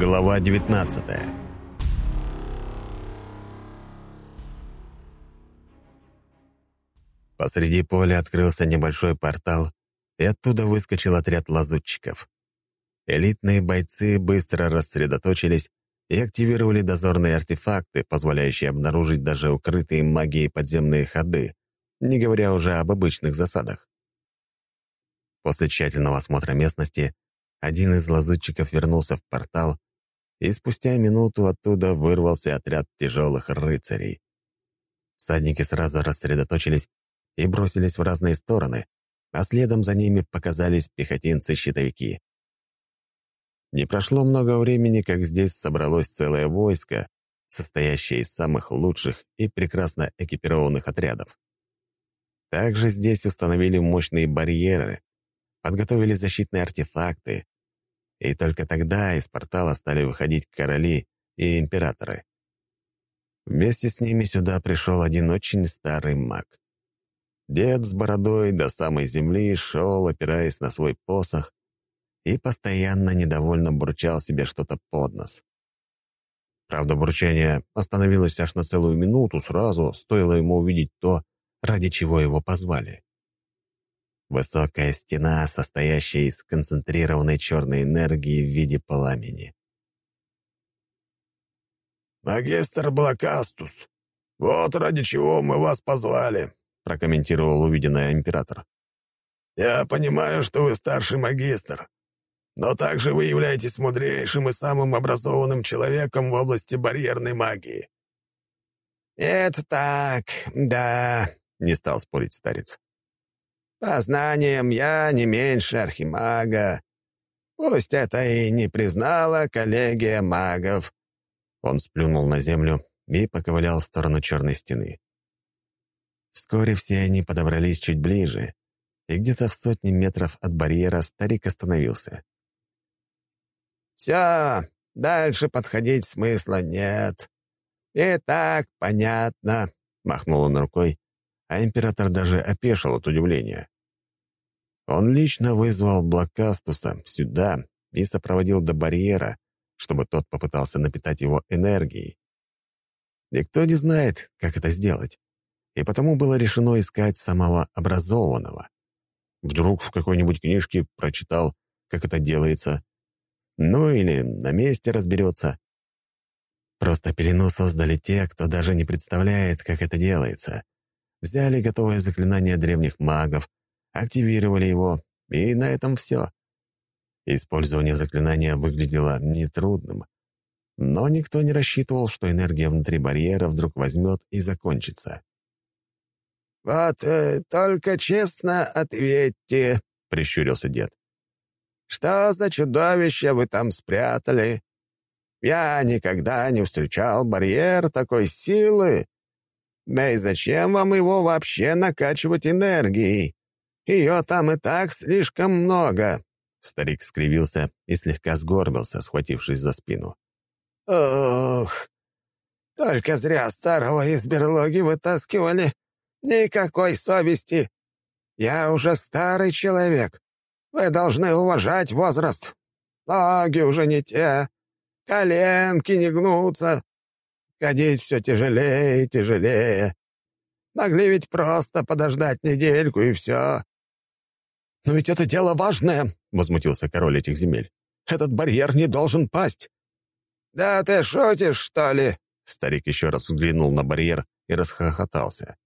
Глава 19 Посреди поля открылся небольшой портал, и оттуда выскочил отряд лазутчиков. Элитные бойцы быстро рассредоточились и активировали дозорные артефакты, позволяющие обнаружить даже укрытые магией подземные ходы, не говоря уже об обычных засадах. После тщательного осмотра местности один из лазутчиков вернулся в портал, и спустя минуту оттуда вырвался отряд тяжелых рыцарей. Садники сразу рассредоточились и бросились в разные стороны, а следом за ними показались пехотинцы-щитовики. Не прошло много времени, как здесь собралось целое войско, состоящее из самых лучших и прекрасно экипированных отрядов. Также здесь установили мощные барьеры, подготовили защитные артефакты, и только тогда из портала стали выходить короли и императоры. Вместе с ними сюда пришел один очень старый маг. Дед с бородой до самой земли шел, опираясь на свой посох, и постоянно недовольно бурчал себе что-то под нос. Правда, бурчание остановилось аж на целую минуту сразу, стоило ему увидеть то, ради чего его позвали. Высокая стена, состоящая из концентрированной черной энергии в виде пламени. «Магистр Блакастус, вот ради чего мы вас позвали», прокомментировал увиденное император. «Я понимаю, что вы старший магистр, но также вы являетесь мудрейшим и самым образованным человеком в области барьерной магии». «Это так, да», — не стал спорить старец. «По знаниям я не меньше архимага. Пусть это и не признала коллегия магов». Он сплюнул на землю и поковылял в сторону черной стены. Вскоре все они подобрались чуть ближе, и где-то в сотни метров от барьера старик остановился. «Все, дальше подходить смысла нет. И так понятно», — махнул он рукой, а император даже опешил от удивления. Он лично вызвал Блокастуса сюда и сопроводил до барьера, чтобы тот попытался напитать его энергией. Никто не знает, как это сделать и потому было решено искать самого образованного. Вдруг в какой-нибудь книжке прочитал, как это делается. Ну или на месте разберется. Просто пелену создали те, кто даже не представляет, как это делается. Взяли готовое заклинание древних магов, активировали его, и на этом все. Использование заклинания выглядело нетрудным, но никто не рассчитывал, что энергия внутри барьера вдруг возьмет и закончится. «Вот э, только честно ответьте», — прищурился дед. «Что за чудовище вы там спрятали? Я никогда не встречал барьер такой силы. Да и зачем вам его вообще накачивать энергией? Ее там и так слишком много». Старик скривился и слегка сгорбился, схватившись за спину. «Ох, только зря старого из берлоги вытаскивали. «Никакой совести! Я уже старый человек. Вы должны уважать возраст. Ноги уже не те, коленки не гнутся. Ходить все тяжелее и тяжелее. Могли ведь просто подождать недельку и все». «Но ведь это дело важное», — возмутился король этих земель. «Этот барьер не должен пасть». «Да ты шутишь, что ли?» Старик еще раз взглянул на барьер и расхохотался.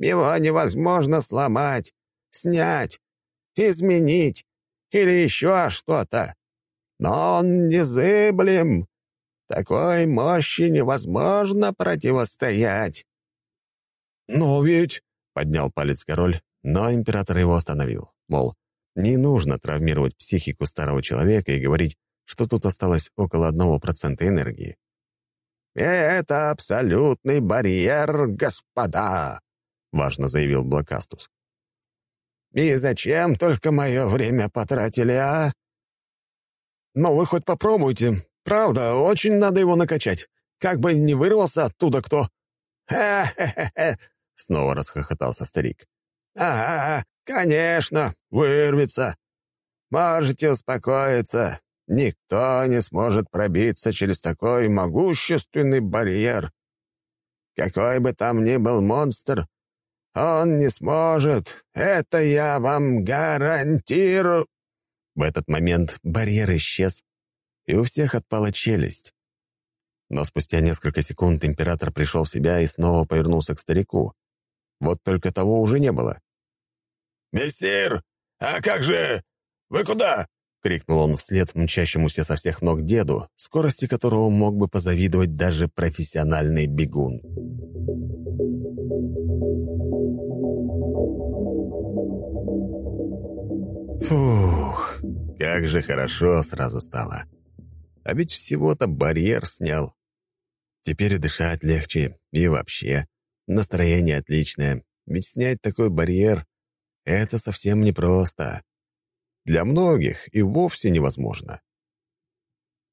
Его невозможно сломать, снять, изменить или еще что-то. Но он незыблем. Такой мощи невозможно противостоять. «Но ведь...» — поднял палец король, но император его остановил. Мол, не нужно травмировать психику старого человека и говорить, что тут осталось около одного процента энергии. «Это абсолютный барьер, господа!» — важно заявил Блокастус. «И зачем только мое время потратили, а?» «Но вы хоть попробуйте. Правда, очень надо его накачать. Как бы не вырвался оттуда кто». «Ха-ха-ха!» — снова расхохотался старик. «Ага, конечно, вырвется. Можете успокоиться. Никто не сможет пробиться через такой могущественный барьер. Какой бы там ни был монстр, он не сможет. Это я вам гарантирую. В этот момент барьер исчез, и у всех отпала челюсть. Но спустя несколько секунд император пришел в себя и снова повернулся к старику. Вот только того уже не было. «Мессир, а как же... Вы куда?» — крикнул он вслед мчащемуся со всех ног деду, скорости которого мог бы позавидовать даже профессиональный бегун. Фух, как же хорошо сразу стало. А ведь всего-то барьер снял. Теперь дышать легче, и вообще. Настроение отличное, ведь снять такой барьер — это совсем непросто для многих и вовсе невозможно.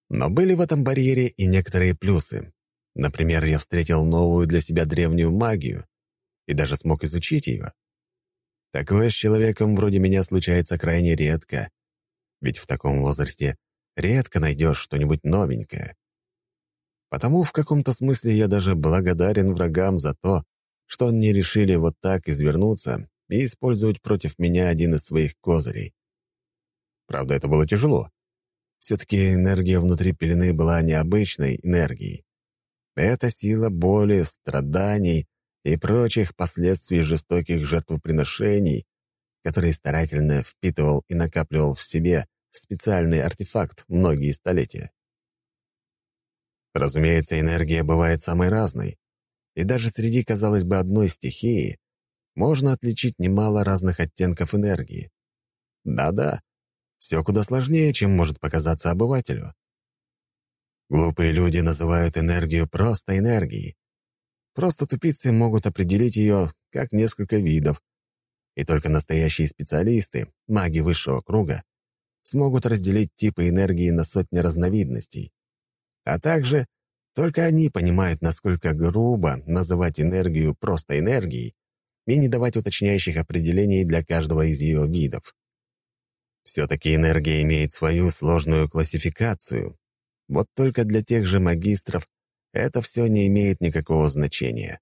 Но были в этом барьере и некоторые плюсы. Например, я встретил новую для себя древнюю магию и даже смог изучить ее. Такое с человеком вроде меня случается крайне редко, ведь в таком возрасте редко найдешь что-нибудь новенькое. Потому в каком-то смысле я даже благодарен врагам за то, что они решили вот так извернуться и использовать против меня один из своих козырей. Правда, это было тяжело. Все-таки энергия внутри пелены была необычной энергией. Это сила боли, страданий и прочих последствий жестоких жертвоприношений, которые старательно впитывал и накапливал в себе специальный артефакт многие столетия. Разумеется, энергия бывает самой разной, и даже среди, казалось бы, одной стихии можно отличить немало разных оттенков энергии. Да-да, все куда сложнее, чем может показаться обывателю. Глупые люди называют энергию просто энергией. Просто тупицы могут определить ее как несколько видов, и только настоящие специалисты, маги высшего круга, смогут разделить типы энергии на сотни разновидностей. А также только они понимают, насколько грубо называть энергию просто энергией и не давать уточняющих определений для каждого из ее видов. Все-таки энергия имеет свою сложную классификацию. Вот только для тех же магистров это все не имеет никакого значения.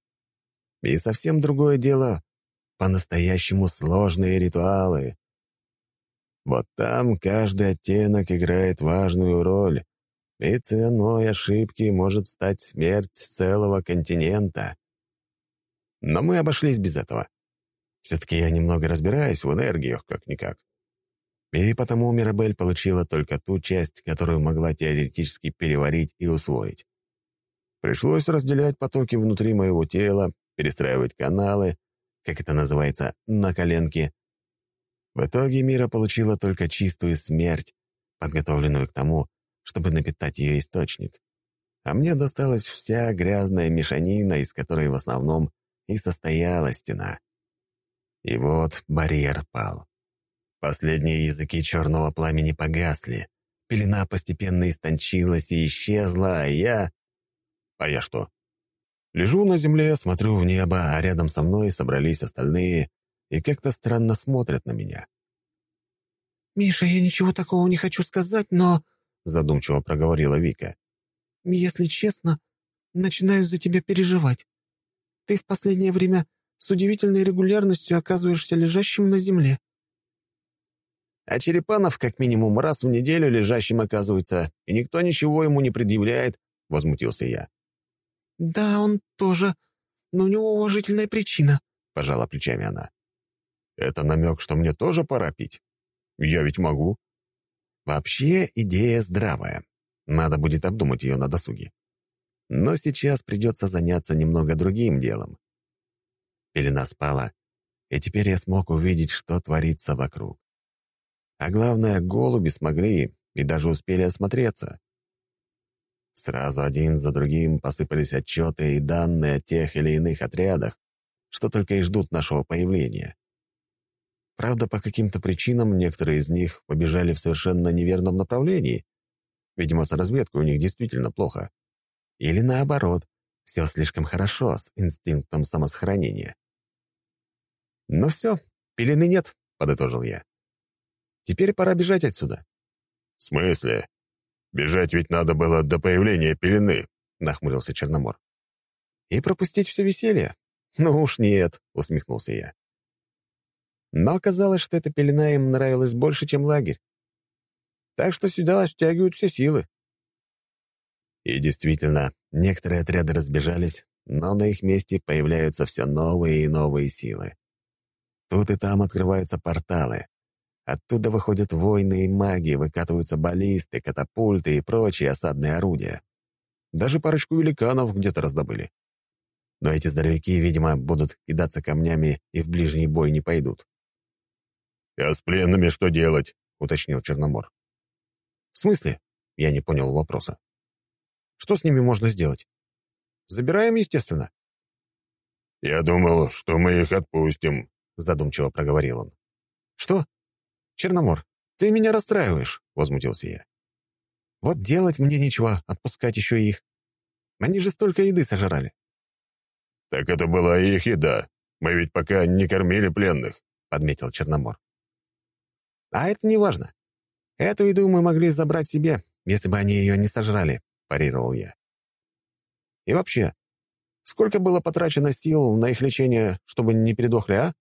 И совсем другое дело — по-настоящему сложные ритуалы. Вот там каждый оттенок играет важную роль, и ценой ошибки может стать смерть целого континента. Но мы обошлись без этого. Все-таки я немного разбираюсь в энергиях, как-никак. И потому Мирабель получила только ту часть, которую могла теоретически переварить и усвоить. Пришлось разделять потоки внутри моего тела, перестраивать каналы, как это называется, на коленке. В итоге Мира получила только чистую смерть, подготовленную к тому, чтобы напитать ее источник. А мне досталась вся грязная мешанина, из которой в основном и состояла стена. И вот барьер пал. Последние языки черного пламени погасли. Пелена постепенно истончилась и исчезла, а я... А я что? Лежу на земле, смотрю в небо, а рядом со мной собрались остальные и как-то странно смотрят на меня. «Миша, я ничего такого не хочу сказать, но...» задумчиво проговорила Вика. «Если честно, начинаю за тебя переживать. Ты в последнее время с удивительной регулярностью оказываешься лежащим на земле. А Черепанов как минимум раз в неделю лежащим оказывается, и никто ничего ему не предъявляет», — возмутился я. «Да, он тоже, но у него уважительная причина», — пожала плечами она. «Это намек, что мне тоже пора пить? Я ведь могу». Вообще идея здравая. Надо будет обдумать ее на досуге. Но сейчас придется заняться немного другим делом. Пелена спала, и теперь я смог увидеть, что творится вокруг. А главное, голуби смогли и даже успели осмотреться. Сразу один за другим посыпались отчеты и данные о тех или иных отрядах, что только и ждут нашего появления. Правда, по каким-то причинам некоторые из них побежали в совершенно неверном направлении. Видимо, с разведкой у них действительно плохо. Или наоборот, все слишком хорошо с инстинктом самосохранения. «Ну все, пелены нет», — подытожил я. Теперь пора бежать отсюда». «В смысле?» Бежать ведь надо было до появления пелены», — нахмурился Черномор. «И пропустить все веселье? Ну уж нет», — усмехнулся я. Но оказалось, что эта пелена им нравилась больше, чем лагерь. Так что сюда стягивают все силы. И действительно, некоторые отряды разбежались, но на их месте появляются все новые и новые силы. Тут и там открываются порталы. Оттуда выходят воины и маги, выкатываются баллисты, катапульты и прочие осадные орудия. Даже парочку великанов где-то раздобыли. Но эти здоровяки, видимо, будут кидаться камнями и в ближний бой не пойдут. «А с пленными что делать?» — уточнил Черномор. «В смысле?» — я не понял вопроса. «Что с ними можно сделать?» «Забираем, естественно». «Я думал, что мы их отпустим», — задумчиво проговорил он. «Что? Черномор, ты меня расстраиваешь», — возмутился я. «Вот делать мне нечего, отпускать еще их. Они же столько еды сожрали». «Так это была их еда. Мы ведь пока не кормили пленных», — подметил Черномор. «А это не важно. Эту еду мы могли забрать себе, если бы они ее не сожрали», — парировал я. «И вообще, сколько было потрачено сил на их лечение, чтобы не передохли, а?»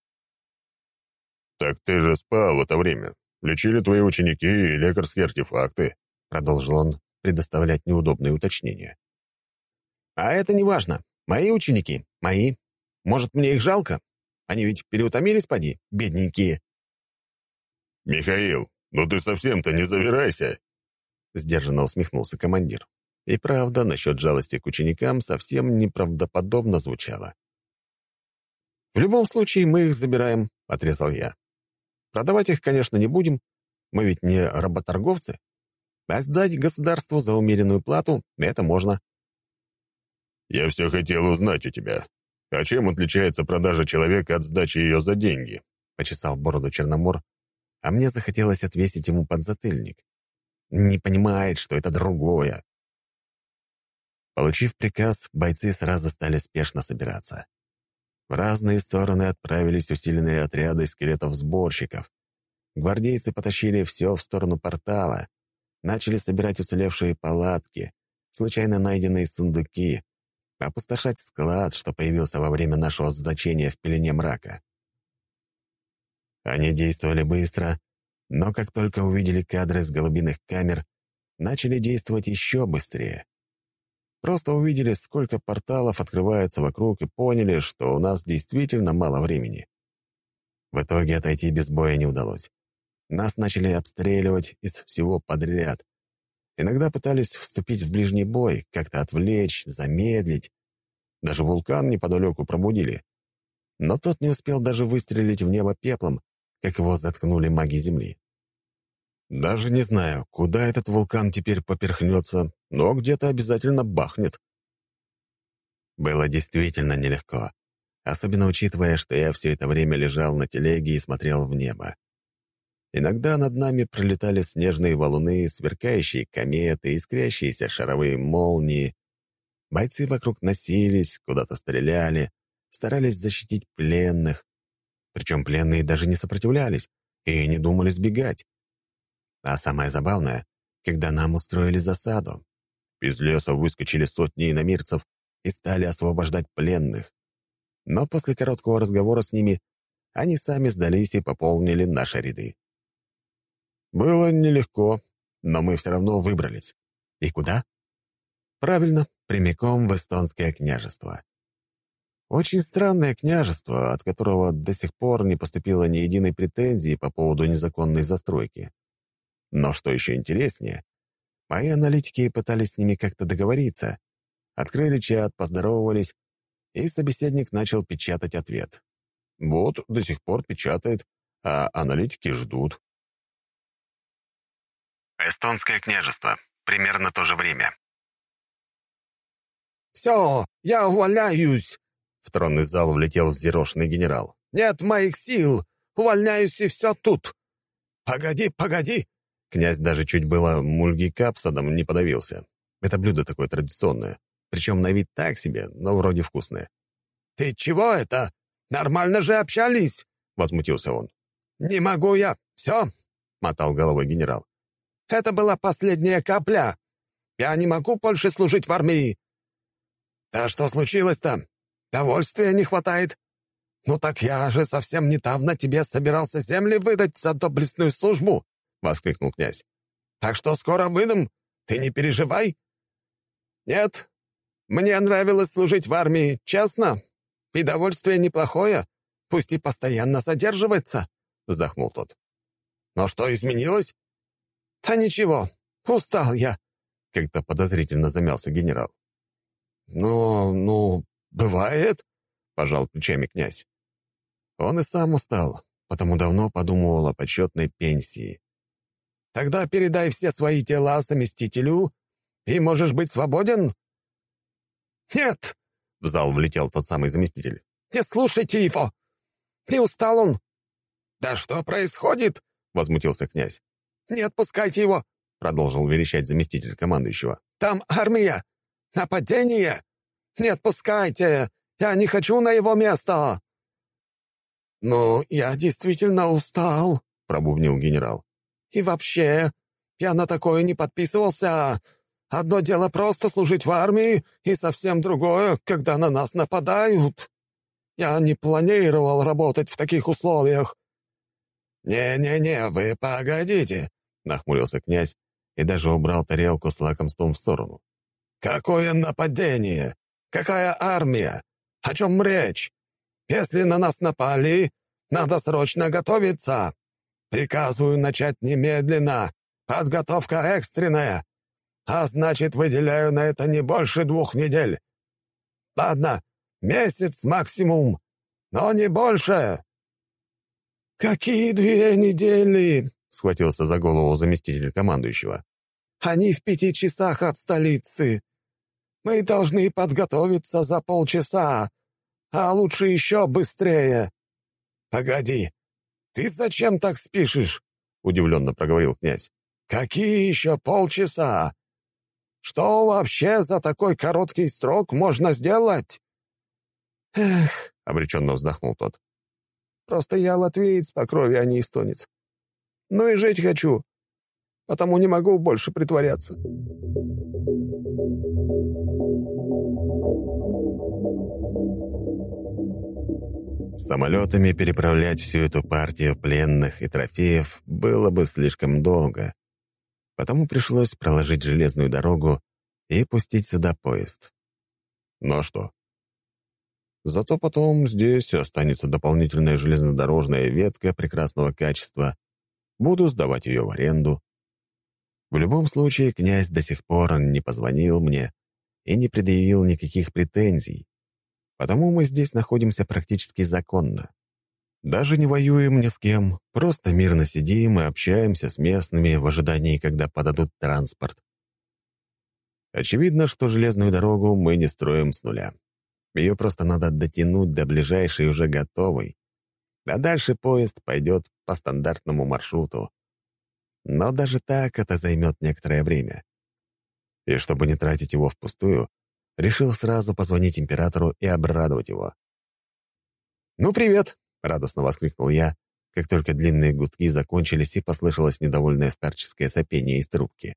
«Так ты же спал в это время. Лечили твои ученики и лекарские артефакты», — продолжил он предоставлять неудобные уточнения. «А это не важно. Мои ученики, мои. Может, мне их жалко? Они ведь переутомились, поди, бедненькие». «Михаил, ну ты совсем-то не завирайся!» Сдержанно усмехнулся командир. И правда, насчет жалости к ученикам совсем неправдоподобно звучало. «В любом случае, мы их забираем», — отрезал я. «Продавать их, конечно, не будем. Мы ведь не работорговцы. А сдать государству за умеренную плату — это можно». «Я все хотел узнать у тебя. А чем отличается продажа человека от сдачи ее за деньги?» — почесал бороду Черномор, а мне захотелось отвесить ему подзатыльник. Не понимает, что это другое. Получив приказ, бойцы сразу стали спешно собираться. В разные стороны отправились усиленные отряды скелетов-сборщиков. Гвардейцы потащили все в сторону портала, начали собирать уцелевшие палатки, случайно найденные сундуки, опустошать склад, что появился во время нашего заточения в пелене мрака. Они действовали быстро, но как только увидели кадры с голубиных камер, начали действовать еще быстрее. Просто увидели, сколько порталов открывается вокруг и поняли, что у нас действительно мало времени. В итоге отойти без боя не удалось. Нас начали обстреливать из всего подряд. Иногда пытались вступить в ближний бой, как-то отвлечь, замедлить. Даже вулкан неподалеку пробудили. Но тот не успел даже выстрелить в небо пеплом, как его заткнули маги Земли. Даже не знаю, куда этот вулкан теперь поперхнется, но где-то обязательно бахнет. Было действительно нелегко, особенно учитывая, что я все это время лежал на телеге и смотрел в небо. Иногда над нами пролетали снежные валуны, сверкающие кометы, искрящиеся шаровые молнии. Бойцы вокруг носились, куда-то стреляли, старались защитить пленных, причем пленные даже не сопротивлялись и не думали сбегать. А самое забавное, когда нам устроили засаду. Из леса выскочили сотни иномирцев и стали освобождать пленных. Но после короткого разговора с ними они сами сдались и пополнили наши ряды. Было нелегко, но мы все равно выбрались. И куда? Правильно, прямиком в эстонское княжество. Очень странное княжество, от которого до сих пор не поступило ни единой претензии по поводу незаконной застройки. Но что еще интереснее, мои аналитики пытались с ними как-то договориться, открыли чат, поздоровались, и собеседник начал печатать ответ. Вот до сих пор печатает, а аналитики ждут. Эстонское княжество. Примерно то же время. «Все, я увольняюсь!» В тронный зал влетел взъерошенный генерал. «Нет моих сил! Увольняюсь, и все тут!» «Погоди, погоди!» Князь даже чуть было мульги капсадом не подавился. Это блюдо такое традиционное. Причем на вид так себе, но вроде вкусное. «Ты чего это? Нормально же общались!» — возмутился он. «Не могу я! Все!» — мотал головой генерал. «Это была последняя капля! Я не могу больше служить в армии!» «Да что случилось-то? Довольствия не хватает. Ну так я же совсем недавно тебе собирался земли выдать за доблестную службу!» — воскликнул князь. «Так что скоро выдам, ты не переживай!» «Нет, мне нравилось служить в армии, честно. И довольствие неплохое, пусть и постоянно задерживается», — вздохнул тот. «Но что изменилось?» «Да ничего, устал я», — как-то подозрительно замялся генерал. «Ну, ну, бывает», — пожал плечами князь. Он и сам устал, потому давно подумывал о почетной пенсии. «Тогда передай все свои тела заместителю, и можешь быть свободен?» «Нет!» — в зал влетел тот самый заместитель. «Не слушайте его! Не устал он!» «Да что происходит?» — возмутился князь. «Не отпускайте его!» — продолжил верещать заместитель командующего. «Там армия! Нападение! Не отпускайте! Я не хочу на его место!» «Ну, я действительно устал», — пробубнил генерал. «И вообще, я на такое не подписывался. Одно дело просто служить в армии, и совсем другое, когда на нас нападают. Я не планировал работать в таких условиях». «Не-не-не, вы погодите», — нахмурился князь и даже убрал тарелку с лакомством в сторону. «Какое нападение? Какая армия? О чем речь? Если на нас напали, надо срочно готовиться. Приказываю начать немедленно. Подготовка экстренная. А значит, выделяю на это не больше двух недель. Ладно, месяц максимум, но не больше. «Какие две недели?» — схватился за голову заместитель командующего. «Они в пяти часах от столицы. Мы должны подготовиться за полчаса, а лучше еще быстрее». «Погоди, ты зачем так спешишь?» — удивленно проговорил князь. «Какие еще полчаса? Что вообще за такой короткий срок можно сделать?» «Эх», — обреченно вздохнул тот. «Просто я латвиец по крови, а не эстонец. Ну и жить хочу, потому не могу больше притворяться». Самолетами переправлять всю эту партию пленных и трофеев было бы слишком долго потому пришлось проложить железную дорогу и пустить сюда поезд. Ну а что? Зато потом здесь останется дополнительная железнодорожная ветка прекрасного качества. Буду сдавать ее в аренду. В любом случае, князь до сих пор не позвонил мне и не предъявил никаких претензий, потому мы здесь находимся практически законно. Даже не воюем ни с кем, просто мирно сидим и общаемся с местными в ожидании, когда подадут транспорт. Очевидно, что железную дорогу мы не строим с нуля. Ее просто надо дотянуть до ближайшей уже готовой. А дальше поезд пойдет по стандартному маршруту. Но даже так это займет некоторое время. И чтобы не тратить его впустую, решил сразу позвонить императору и обрадовать его. «Ну, привет!» радостно воскликнул я, как только длинные гудки закончились и послышалось недовольное старческое сопение из трубки.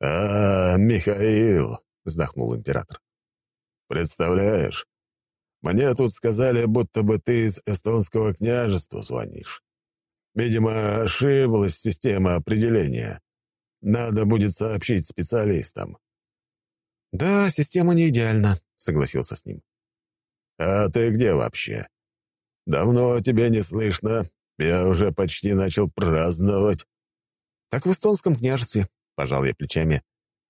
«А, Михаил!» — вздохнул император. «Представляешь, мне тут сказали, будто бы ты из эстонского княжества звонишь. Видимо, ошиблась система определения. Надо будет сообщить специалистам». «Да, система не идеальна», — согласился с ним. «А ты где вообще?» «Давно тебя не слышно. Я уже почти начал праздновать». «Так в эстонском княжестве», — пожал я плечами,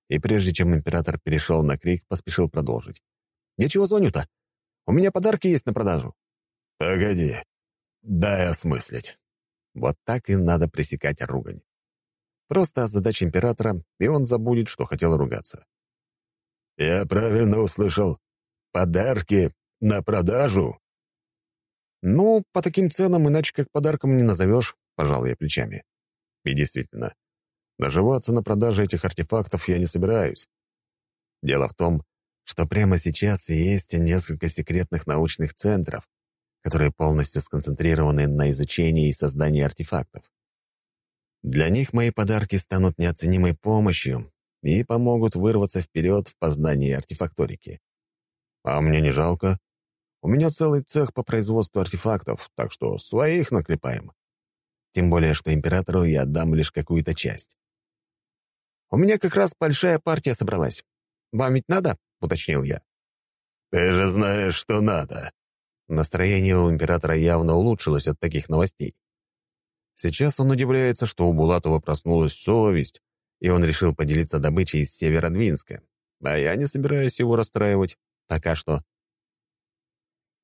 и прежде чем император перешел на крик, поспешил продолжить. «Ничего звоню-то. У меня подарки есть на продажу». «Погоди. Дай осмыслить». Вот так и надо пресекать ругань. Просто задача императора, и он забудет, что хотел ругаться. «Я правильно услышал. Подарки на продажу?» «Ну, по таким ценам иначе как подарком не назовешь», — пожал я плечами. И действительно, наживаться на продаже этих артефактов я не собираюсь. Дело в том, что прямо сейчас есть несколько секретных научных центров, которые полностью сконцентрированы на изучении и создании артефактов. Для них мои подарки станут неоценимой помощью, и помогут вырваться вперед в познании артефакторики. А мне не жалко. У меня целый цех по производству артефактов, так что своих наклепаем. Тем более, что императору я отдам лишь какую-то часть. «У меня как раз большая партия собралась. Вам ведь надо?» — уточнил я. «Ты же знаешь, что надо». Настроение у императора явно улучшилось от таких новостей. Сейчас он удивляется, что у Булатова проснулась совесть, и он решил поделиться добычей из Северодвинска. А я не собираюсь его расстраивать. Пока что.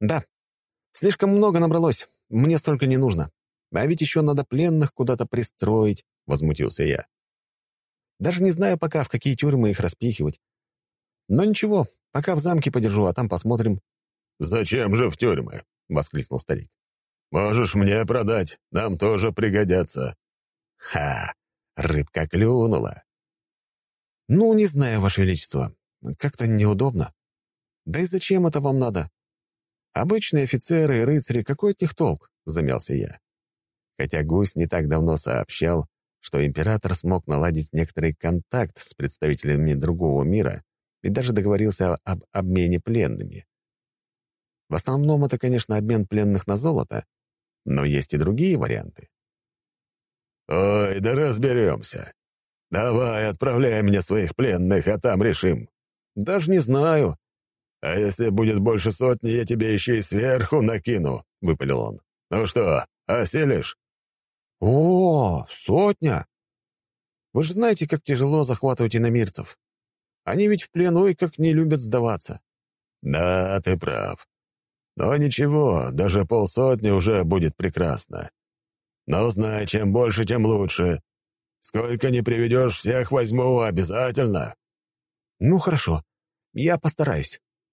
Да, слишком много набралось. Мне столько не нужно. А ведь еще надо пленных куда-то пристроить, — возмутился я. Даже не знаю пока, в какие тюрьмы их распихивать. Но ничего, пока в замке подержу, а там посмотрим. «Зачем же в тюрьмы?» — воскликнул старик. «Можешь мне продать, нам тоже пригодятся». «Ха! Рыбка клюнула!» «Ну, не знаю, Ваше Величество. Как-то неудобно. Да и зачем это вам надо? Обычные офицеры и рыцари, какой от них толк?» — замялся я. Хотя гусь не так давно сообщал, что император смог наладить некоторый контакт с представителями другого мира и даже договорился об обмене пленными. В основном это, конечно, обмен пленных на золото, но есть и другие варианты. «Ой, да разберемся. Давай, отправляй мне своих пленных, а там решим». «Даже не знаю». «А если будет больше сотни, я тебе еще и сверху накину», — выпалил он. «Ну что, осилишь?» «О, сотня! Вы же знаете, как тяжело захватывать иномирцев. Они ведь в плену и как не любят сдаваться». «Да, ты прав. Но ничего, даже полсотни уже будет прекрасно. Но знай, чем больше, тем лучше. Сколько не приведешь, всех возьму обязательно». «Ну, хорошо. Я постараюсь».